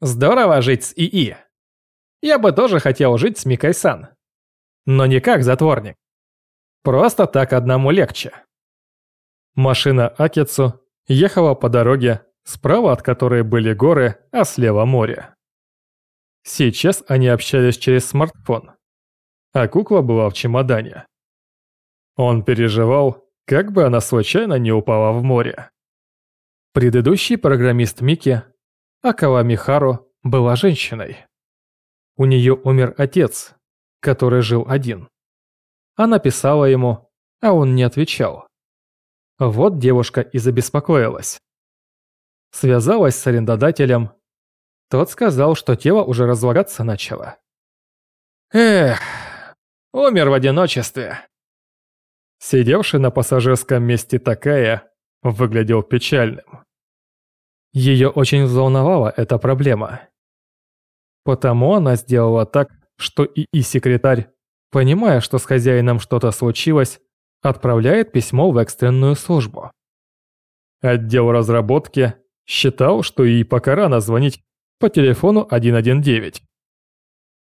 Здорово жить с ИИ. Я бы тоже хотел жить с Микай-сан. Но не как затворник. Просто так одному легче. Машина Акицу ехала по дороге, справа от которой были горы, а слева море. Сейчас они общались через смартфон, а кукла была в чемодане. Он переживал, как бы она случайно не упала в море. Предыдущий программист Мики, Акава Михару, была женщиной. У нее умер отец, который жил один. Она писала ему, а он не отвечал. Вот девушка и забеспокоилась. Связалась с арендодателем. Тот сказал, что тело уже разлагаться начало. Эх, умер в одиночестве. Сидевший на пассажирском месте такая выглядел печальным. Ее очень взволновала эта проблема. Потому она сделала так, что ИИ-секретарь, понимая, что с хозяином что-то случилось, отправляет письмо в экстренную службу. Отдел разработки считал, что ей пока рано звонить по телефону 119.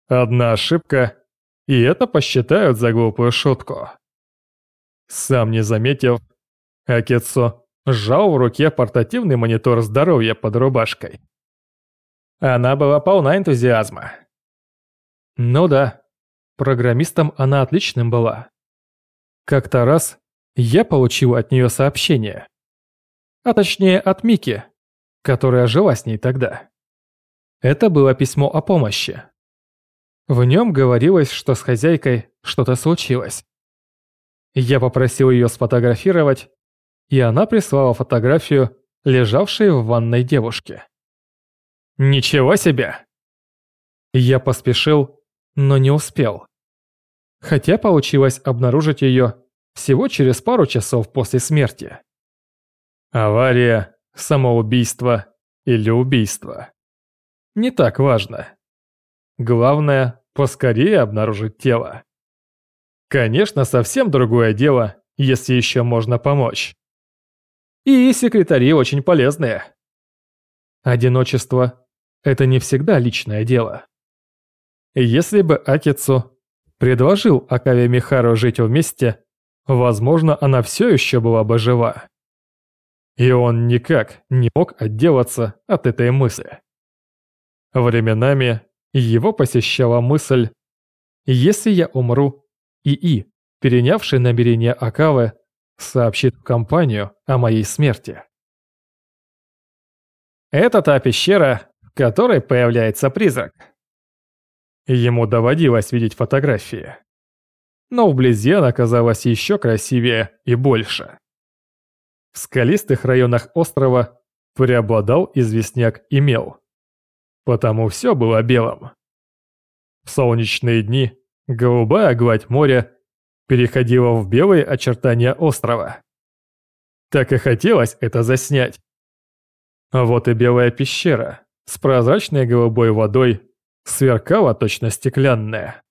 Одна ошибка, и это посчитают за глупую шутку. Сам не заметив, Акетсо сжал в руке портативный монитор здоровья под рубашкой. Она была полна энтузиазма. Ну да, программистом она отличным была. Как-то раз я получил от нее сообщение. А точнее от Мики, которая жила с ней тогда. Это было письмо о помощи. В нем говорилось, что с хозяйкой что-то случилось. Я попросил ее сфотографировать, и она прислала фотографию лежавшей в ванной девушки. Ничего себе! Я поспешил, но не успел. Хотя получилось обнаружить ее всего через пару часов после смерти. Авария, самоубийство или убийство. Не так важно. Главное, поскорее обнаружить тело. Конечно, совсем другое дело, если еще можно помочь. И секретари очень полезные. Одиночество – это не всегда личное дело. Если бы Акицу предложил Акаве Михару жить вместе, возможно, она все еще была бы жива. И он никак не мог отделаться от этой мысли. Временами его посещала мысль, если я умру, ИИ, перенявший намерение Акавы, сообщит в компанию о моей смерти. Это та пещера, в которой появляется призрак. Ему доводилось видеть фотографии. Но вблизи она казалась еще красивее и больше. В скалистых районах острова преобладал известняк и мел. Потому все было белым. В солнечные дни голубая гладь моря переходила в белые очертания острова. Так и хотелось это заснять. А вот и белая пещера с прозрачной голубой водой сверкала точно стеклянная.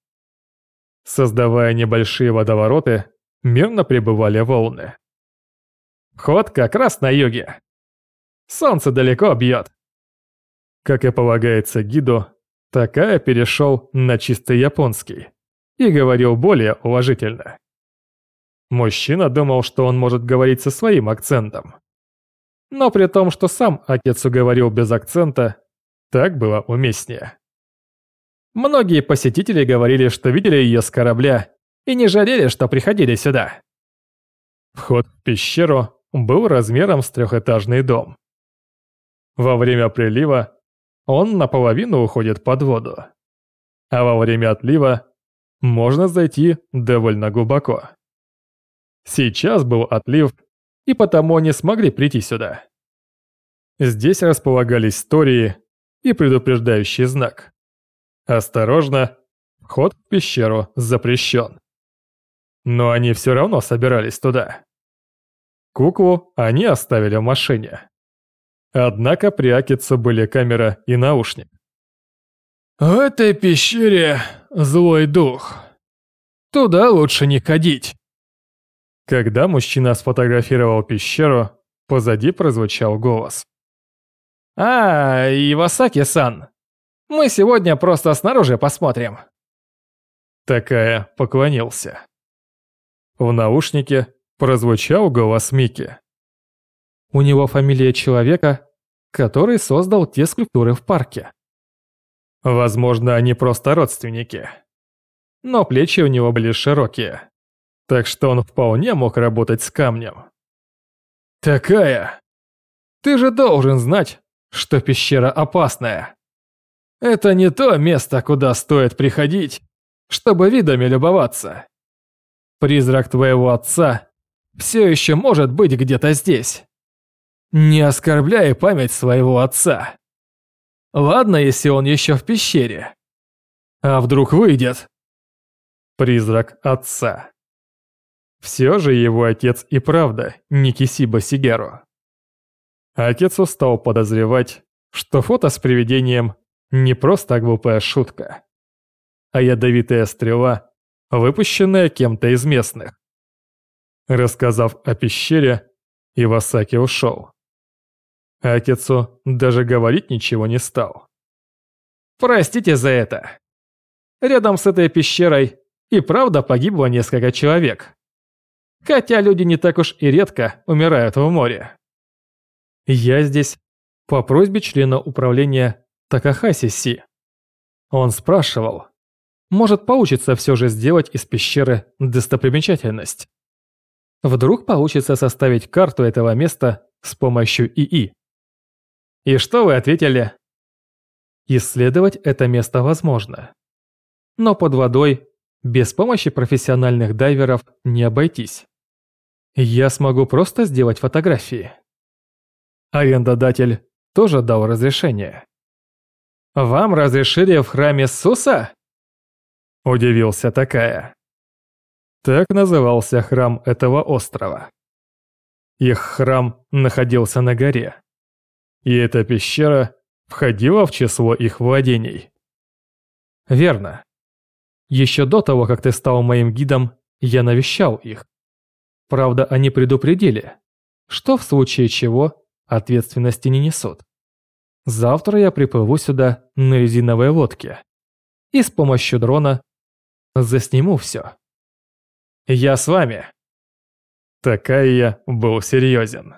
Создавая небольшие водовороты, мирно пребывали волны. Ход как раз на юге. Солнце далеко бьет. Как и полагается гиду, Такая перешел на чистый японский и говорил более уважительно. Мужчина думал, что он может говорить со своим акцентом. Но при том, что сам отец говорил без акцента, так было уместнее. Многие посетители говорили, что видели ее с корабля и не жалели, что приходили сюда. Вход в пещеру был размером с трехэтажный дом. Во время прилива он наполовину уходит под воду. А во время отлива можно зайти довольно глубоко. Сейчас был отлив, и потому они смогли прийти сюда. Здесь располагались истории и предупреждающий знак. Осторожно, вход в пещеру запрещен. Но они все равно собирались туда. Куклу они оставили в машине. Однако при Акице были камера и наушник. «В этой пещере злой дух. Туда лучше не ходить». Когда мужчина сфотографировал пещеру, позади прозвучал голос. «А, Ивасаки-сан, мы сегодня просто снаружи посмотрим». Такая поклонился. В наушнике прозвучал голос Мики. У него фамилия человека, который создал те скульптуры в парке. Возможно, они просто родственники. Но плечи у него были широкие, так что он вполне мог работать с камнем. «Такая! Ты же должен знать, что пещера опасная. Это не то место, куда стоит приходить, чтобы видами любоваться. Призрак твоего отца все еще может быть где-то здесь. Не оскорбляй память своего отца. Ладно, если он еще в пещере. А вдруг выйдет? Призрак отца. Все же его отец и правда не Кисиба Сигеру. Отец устал подозревать, что фото с привидением не просто глупая шутка, а ядовитая стрела, выпущенная кем-то из местных. Рассказав о пещере, Ивасаки ушел. Акицу даже говорить ничего не стал. «Простите за это. Рядом с этой пещерой и правда погибло несколько человек. Хотя люди не так уж и редко умирают в море. Я здесь по просьбе члена управления Такахаси Си. Он спрашивал, может получится все же сделать из пещеры достопримечательность. Вдруг получится составить карту этого места с помощью ИИ. И что вы ответили? Исследовать это место возможно. Но под водой без помощи профессиональных дайверов не обойтись. Я смогу просто сделать фотографии. Арендодатель тоже дал разрешение. «Вам разрешили в храме Суса?» Удивился такая. Так назывался храм этого острова. Их храм находился на горе. И эта пещера входила в число их владений. Верно. Еще до того, как ты стал моим гидом, я навещал их. Правда, они предупредили, что в случае чего ответственности не несут. Завтра я приплыву сюда на резиновой лодке и с помощью дрона засниму все. Я с вами. Такая я был серьезен.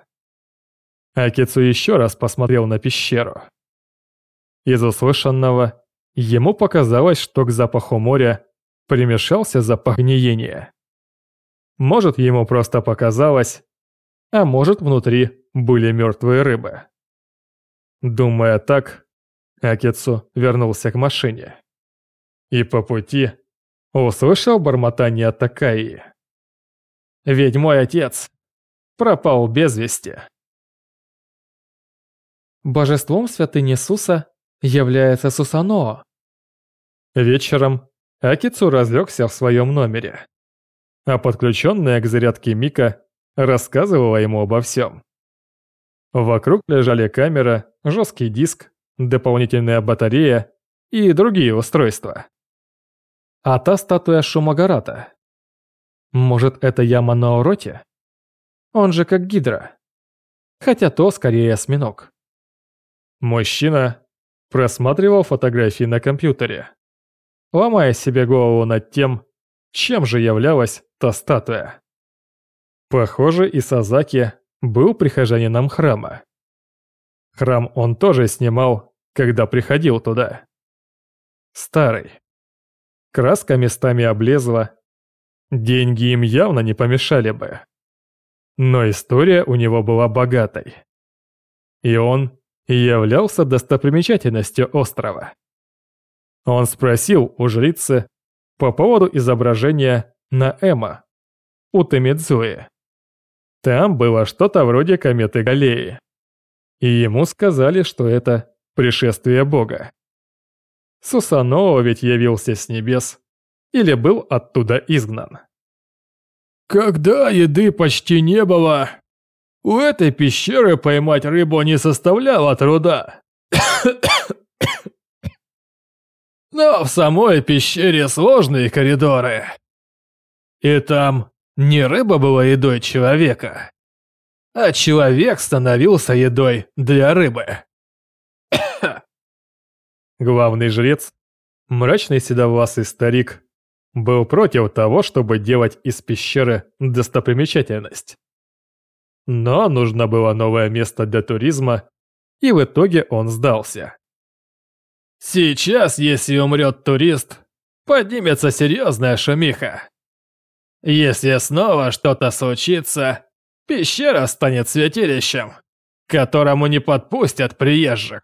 Акицу еще раз посмотрел на пещеру. Из услышанного ему показалось, что к запаху моря примешался запах гниения. Может, ему просто показалось, а может, внутри были мертвые рыбы. Думая так, Акицу вернулся к машине. И по пути услышал бормотание Такаи. «Ведь мой отец пропал без вести». Божеством святыни Суса является Сусаноо. Вечером Акицу разлегся в своем номере, а подключенная к зарядке Мика рассказывала ему обо всем. Вокруг лежали камера, жесткий диск, дополнительная батарея и другие устройства. А та статуя Шумагарата. Может, это яма на уроте? Он же как гидра. Хотя то скорее осьминог. Мужчина просматривал фотографии на компьютере, ломая себе голову над тем, чем же являлась та статуя. Похоже, и Сазаки был прихожанином храма. Храм он тоже снимал, когда приходил туда. Старый. Краска местами облезла. Деньги им явно не помешали бы. Но история у него была богатой. И он являлся достопримечательностью острова. Он спросил у жрицы по поводу изображения на Эма у Тамидзуи. Там было что-то вроде кометы Галеи. И ему сказали, что это пришествие Бога. Сусаноо ведь явился с небес или был оттуда изгнан. Когда еды почти не было, у этой пещеры поймать рыбу не составляло труда. Но в самой пещере сложные коридоры. И там не рыба была едой человека, а человек становился едой для рыбы. главный жрец, мрачный седовласый старик, был против того, чтобы делать из пещеры достопримечательность. Но нужно было новое место для туризма, и в итоге он сдался. Сейчас, если умрет турист, поднимется серьезная шумиха. Если снова что-то случится, пещера станет святилищем, которому не подпустят приезжих.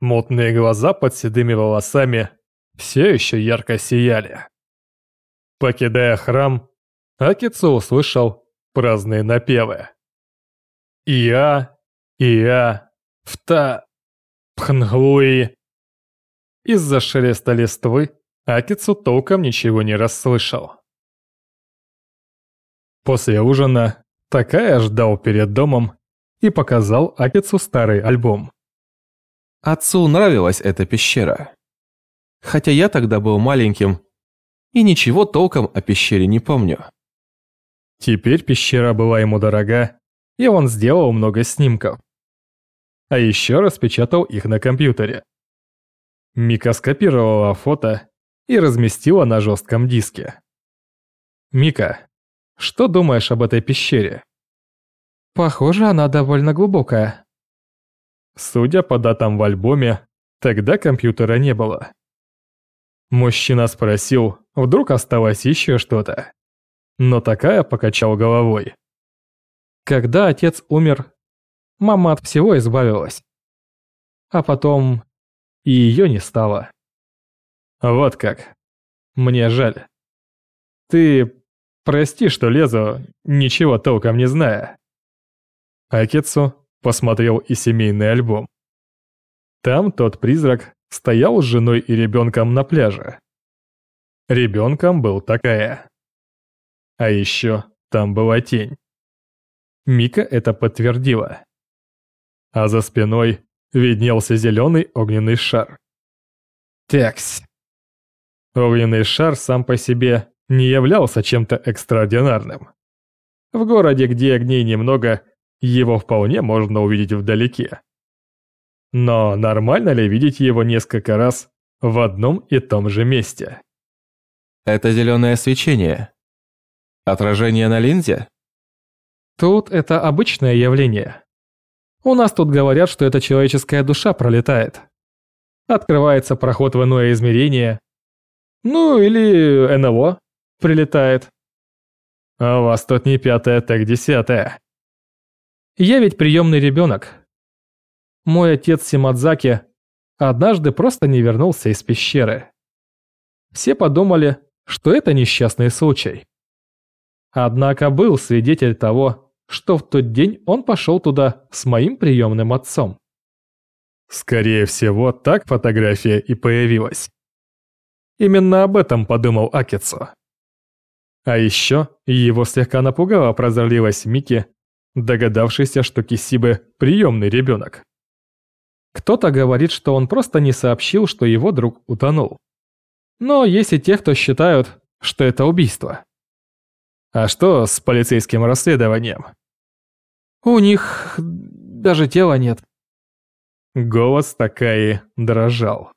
Мутные глаза под седыми волосами все еще ярко сияли. Покидая храм, Акицу услышал праздные напевы. Иа, Иа, Вта, Пхнглуи. Из-за шелеста листвы Акицу толком ничего не расслышал. После ужина Такая ждал перед домом и показал Акицу старый альбом. Отцу нравилась эта пещера. Хотя я тогда был маленьким и ничего толком о пещере не помню. Теперь пещера была ему дорога, и он сделал много снимков. А еще распечатал их на компьютере. Мика скопировала фото и разместила на жестком диске. «Мика, что думаешь об этой пещере?» «Похоже, она довольно глубокая». Судя по датам в альбоме, тогда компьютера не было. Мужчина спросил, вдруг осталось еще что-то. Но такая покачал головой. Когда отец умер, мама от всего избавилась. А потом и ее не стало. Вот как. Мне жаль. Ты прости, что лезу, ничего толком не зная. Акицу посмотрел и семейный альбом. Там тот призрак стоял с женой и ребенком на пляже. Ребенком был такая. А еще там была тень. Мика это подтвердила. А за спиной виднелся зеленый огненный шар. Текс. Огненный шар сам по себе не являлся чем-то экстраординарным. В городе, где огней немного, его вполне можно увидеть вдалеке. Но нормально ли видеть его несколько раз в одном и том же месте? Это зеленое свечение. Отражение на линзе? Тут это обычное явление. У нас тут говорят, что это человеческая душа пролетает. Открывается проход в иное измерение. Ну или НЛО прилетает. А у вас тут не пятое, так десятое. Я ведь приемный ребенок. Мой отец Симадзаки однажды просто не вернулся из пещеры. Все подумали, что это несчастный случай. Однако был свидетель того, что в тот день он пошел туда с моим приемным отцом. Скорее всего, так фотография и появилась. Именно об этом подумал Акицу. А еще его слегка напугала прозорливость Мики, догадавшийся, что Кисибе – приемный ребенок. Кто-то говорит, что он просто не сообщил, что его друг утонул. Но есть и те, кто считают, что это убийство. А что с полицейским расследованием? У них даже тела нет. Голос Такаи дрожал.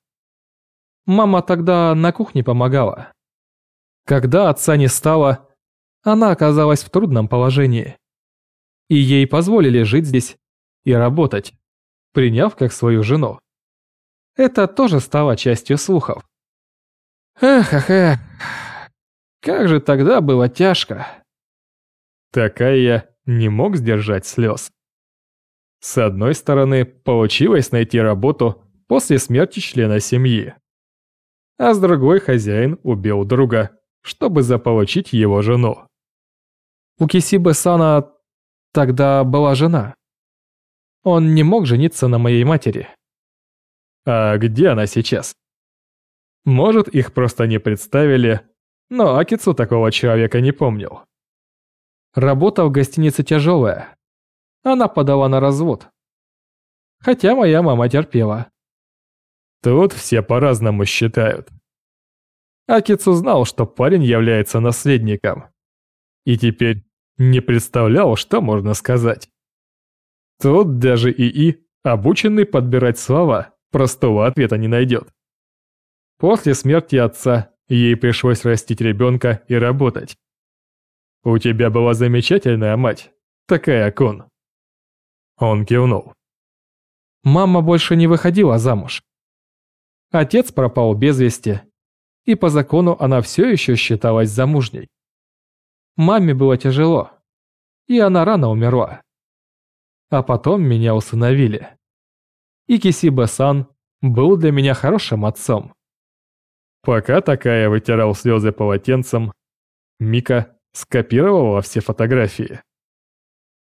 Мама тогда на кухне помогала. Когда отца не стало, она оказалась в трудном положении и ей позволили жить здесь и работать, приняв как свою жену. Это тоже стало частью слухов. Эх, эх, эх, как же тогда было тяжко. Такая не мог сдержать слез. С одной стороны, получилось найти работу после смерти члена семьи. А с другой хозяин убил друга, чтобы заполучить его жену. У Кисибы-сана Тогда была жена. Он не мог жениться на моей матери. А где она сейчас? Может, их просто не представили, но Акицу такого человека не помнил. Работа в гостинице тяжелая. Она подала на развод. Хотя моя мама терпела. Тут все по-разному считают. Акицу знал, что парень является наследником. И теперь не представлял, что можно сказать. Тут даже ИИ, обученный подбирать слова, простого ответа не найдет. После смерти отца ей пришлось растить ребенка и работать. У тебя была замечательная мать, такая Кон. Он кивнул. Мама больше не выходила замуж. Отец пропал без вести, и по закону она все еще считалась замужней. Маме было тяжело, и она рано умерла. А потом меня усыновили. И Кисиба-сан был для меня хорошим отцом. Пока такая вытирал слезы полотенцем, Мика скопировала все фотографии.